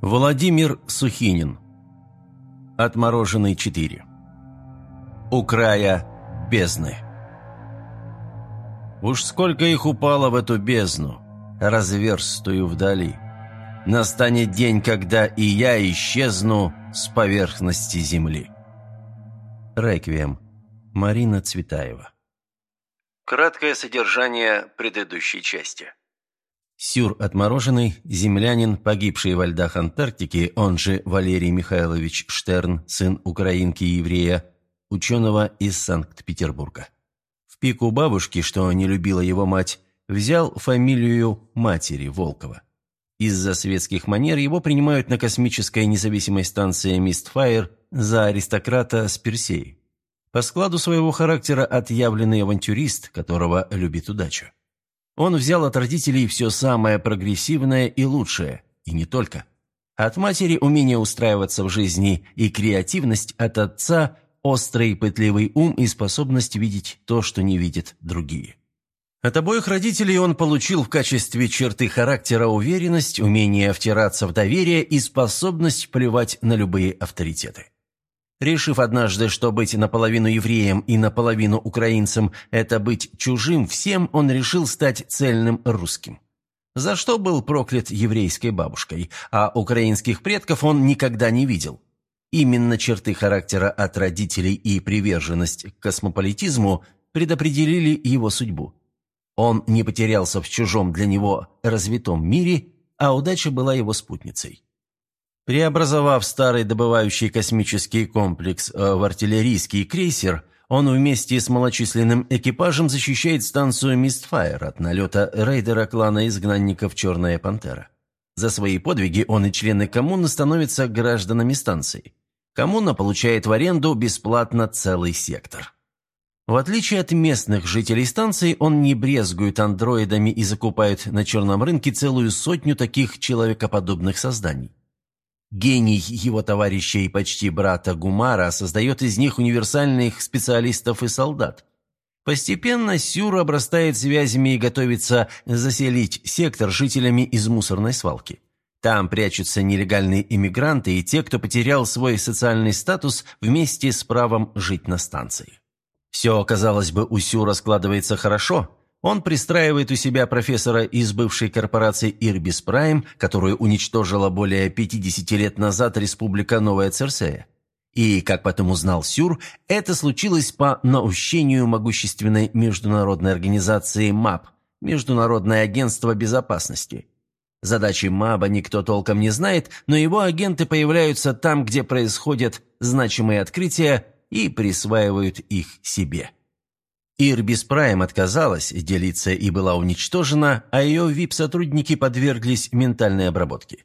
Владимир Сухинин. Отмороженный 4. У края бездны. Уж сколько их упало в эту бездну, разверстую вдали. Настанет день, когда и я исчезну с поверхности земли. Реквием. Марина Цветаева. Краткое содержание предыдущей части. Сюр Отмороженный, землянин, погибший во льдах Антарктики, он же Валерий Михайлович Штерн, сын украинки и еврея, ученого из Санкт-Петербурга. В пику бабушки, что не любила его мать, взял фамилию матери Волкова. Из-за светских манер его принимают на космической независимой станции Мистфайр за аристократа с Персеей. По складу своего характера отъявленный авантюрист, которого любит удачу. Он взял от родителей все самое прогрессивное и лучшее, и не только. От матери умение устраиваться в жизни и креативность, от отца острый пытливый ум и способность видеть то, что не видят другие. От обоих родителей он получил в качестве черты характера уверенность, умение втираться в доверие и способность плевать на любые авторитеты. Решив однажды, что быть наполовину евреем и наполовину украинцем – это быть чужим всем, он решил стать цельным русским. За что был проклят еврейской бабушкой, а украинских предков он никогда не видел. Именно черты характера от родителей и приверженность к космополитизму предопределили его судьбу. Он не потерялся в чужом для него развитом мире, а удача была его спутницей. Преобразовав старый добывающий космический комплекс э, в артиллерийский крейсер, он вместе с малочисленным экипажем защищает станцию Мистфайр от налета рейдера клана изгнанников «Черная пантера». За свои подвиги он и члены коммуны становятся гражданами станции. Коммуна получает в аренду бесплатно целый сектор. В отличие от местных жителей станции, он не брезгует андроидами и закупает на черном рынке целую сотню таких человекоподобных созданий. Гений его товарища и почти брата Гумара создает из них универсальных специалистов и солдат. Постепенно Сюр обрастает связями и готовится заселить сектор жителями из мусорной свалки. Там прячутся нелегальные иммигранты и те, кто потерял свой социальный статус вместе с правом жить на станции. Все, казалось бы, у Сюра складывается хорошо, он пристраивает у себя профессора из бывшей корпорации Ирбис Прайм, которую уничтожила более 50 лет назад Республика Новая Церсея. И, как потом узнал Сюр, это случилось по наущению могущественной международной организации МАП – Международное агентство безопасности. Задачи МАБа никто толком не знает, но его агенты появляются там, где происходят значимые открытия и присваивают их себе. Ирбис Прайм отказалась делиться и была уничтожена, а ее ВИП-сотрудники подверглись ментальной обработке.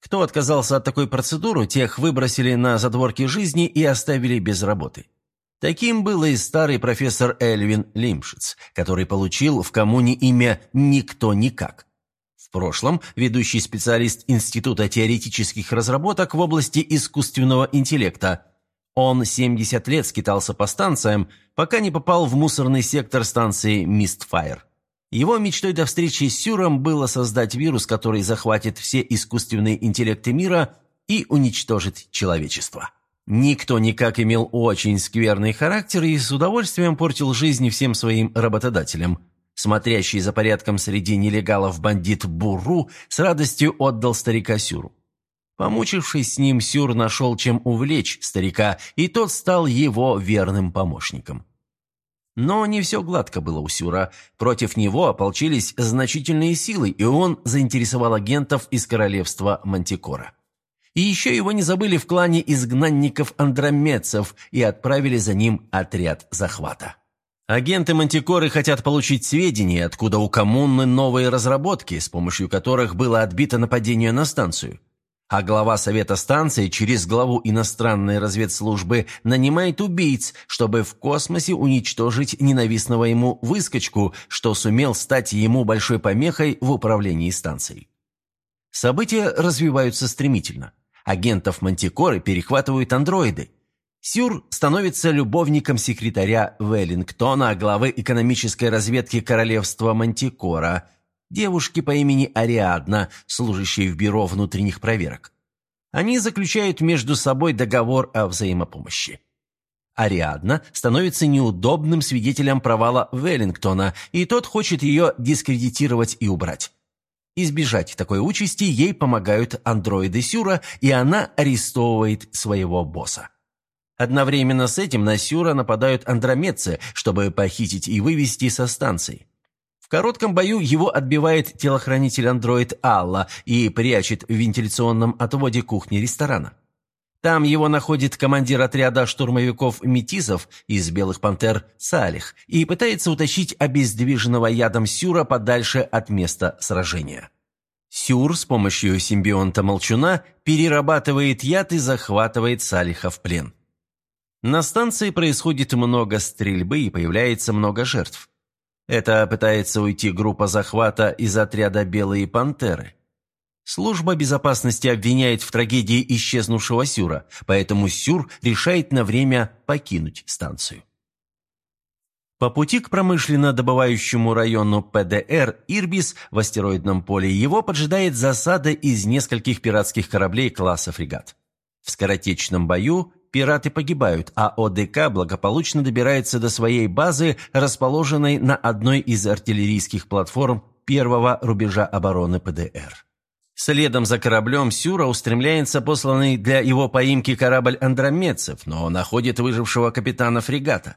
Кто отказался от такой процедуры, тех выбросили на задворки жизни и оставили без работы. Таким был и старый профессор Эльвин Лимшиц, который получил в коммуне имя «Никто никак». В прошлом ведущий специалист Института теоретических разработок в области искусственного интеллекта – он 70 лет скитался по станциям, пока не попал в мусорный сектор станции Мистфайр. Его мечтой до встречи с Сюром было создать вирус, который захватит все искусственные интеллекты мира и уничтожит человечество. Никто никак имел очень скверный характер и с удовольствием портил жизнь всем своим работодателям. Смотрящий за порядком среди нелегалов бандит Буру с радостью отдал старика Сюру. Помучившись с ним, Сюр нашел, чем увлечь старика, и тот стал его верным помощником. Но не все гладко было у Сюра. Против него ополчились значительные силы, и он заинтересовал агентов из королевства Мантикора. И еще его не забыли в клане изгнанников-андромедцев и отправили за ним отряд захвата. Агенты Мантикоры хотят получить сведения, откуда у коммуны новые разработки, с помощью которых было отбито нападение на станцию – а глава совета станции через главу иностранной разведслужбы нанимает убийц, чтобы в космосе уничтожить ненавистного ему выскочку, что сумел стать ему большой помехой в управлении станцией. События развиваются стремительно. Агентов Мантикоры перехватывают андроиды. Сюр становится любовником секретаря Веллингтона, главы экономической разведки королевства Мантикора – девушки по имени Ариадна, служащей в бюро внутренних проверок. Они заключают между собой договор о взаимопомощи. Ариадна становится неудобным свидетелем провала Веллингтона, и тот хочет ее дискредитировать и убрать. Избежать такой участи ей помогают андроиды Сюра, и она арестовывает своего босса. Одновременно с этим на Сюра нападают андромедцы, чтобы похитить и вывести со станции. Коротком бою его отбивает телохранитель-андроид Алла и прячет в вентиляционном отводе кухни ресторана. Там его находит командир отряда штурмовиков-метизов из «Белых пантер» Салих и пытается утащить обездвиженного ядом Сюра подальше от места сражения. Сюр с помощью симбионта Молчуна перерабатывает яд и захватывает Салиха в плен. На станции происходит много стрельбы и появляется много жертв. Это пытается уйти группа захвата из отряда «Белые пантеры». Служба безопасности обвиняет в трагедии исчезнувшего Сюра, поэтому Сюр решает на время покинуть станцию. По пути к промышленно добывающему району ПДР Ирбис в астероидном поле его поджидает засада из нескольких пиратских кораблей класса фрегат. В скоротечном бою пираты погибают, а ОДК благополучно добирается до своей базы, расположенной на одной из артиллерийских платформ первого рубежа обороны ПДР. Следом за кораблем Сюра устремляется посланный для его поимки корабль андромедцев, но находит выжившего капитана фрегата.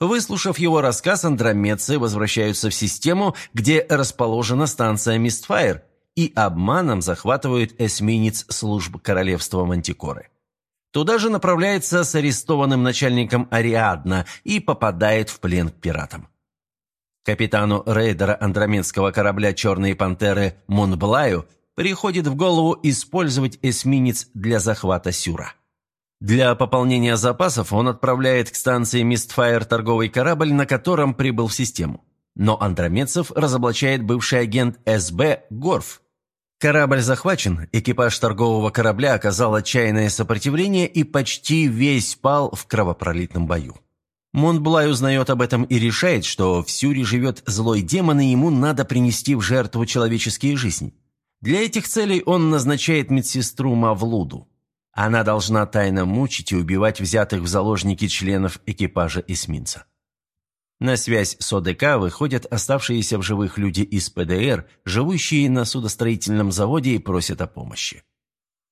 Выслушав его рассказ, андромедцы возвращаются в систему, где расположена станция Мистфайр, и обманом захватывают эсминец служб королевства Мантикоры. Туда же направляется с арестованным начальником Ариадна и попадает в плен к пиратам. Капитану рейдера андромедского корабля «Черные пантеры» Монблаю приходит в голову использовать эсминец для захвата Сюра. Для пополнения запасов он отправляет к станции Мистфайр торговый корабль, на котором прибыл в систему. Но андромедцев разоблачает бывший агент СБ Горф, Корабль захвачен, экипаж торгового корабля оказал отчаянное сопротивление и почти весь пал в кровопролитном бою. Монблай узнает об этом и решает, что в Сюре живет злой демон, и ему надо принести в жертву человеческие жизни. Для этих целей он назначает медсестру Мавлуду. Она должна тайно мучить и убивать взятых в заложники членов экипажа эсминца. На связь с ОДК выходят оставшиеся в живых люди из ПДР, живущие на судостроительном заводе и просят о помощи.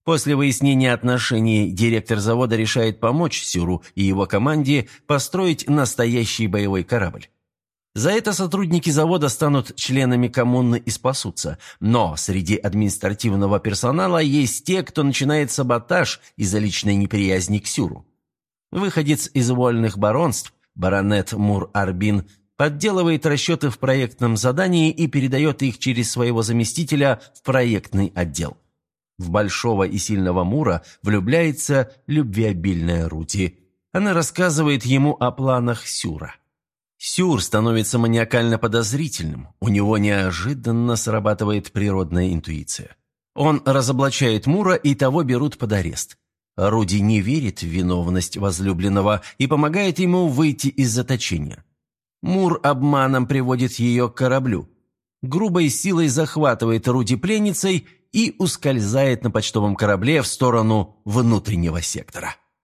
После выяснения отношений директор завода решает помочь Сюру и его команде построить настоящий боевой корабль. За это сотрудники завода станут членами коммуны и спасутся, но среди административного персонала есть те, кто начинает саботаж из-за личной неприязни к Сюру. Выходец из вольных баронств Баронет Мур-Арбин подделывает расчеты в проектном задании и передает их через своего заместителя в проектный отдел. В большого и сильного Мура влюбляется любвеобильная Рути. Она рассказывает ему о планах Сюра. Сюр становится маниакально подозрительным, у него неожиданно срабатывает природная интуиция. Он разоблачает Мура, и того берут под арест. Руди не верит в виновность возлюбленного и помогает ему выйти из заточения. Мур обманом приводит ее к кораблю. Грубой силой захватывает Руди пленницей и ускользает на почтовом корабле в сторону внутреннего сектора.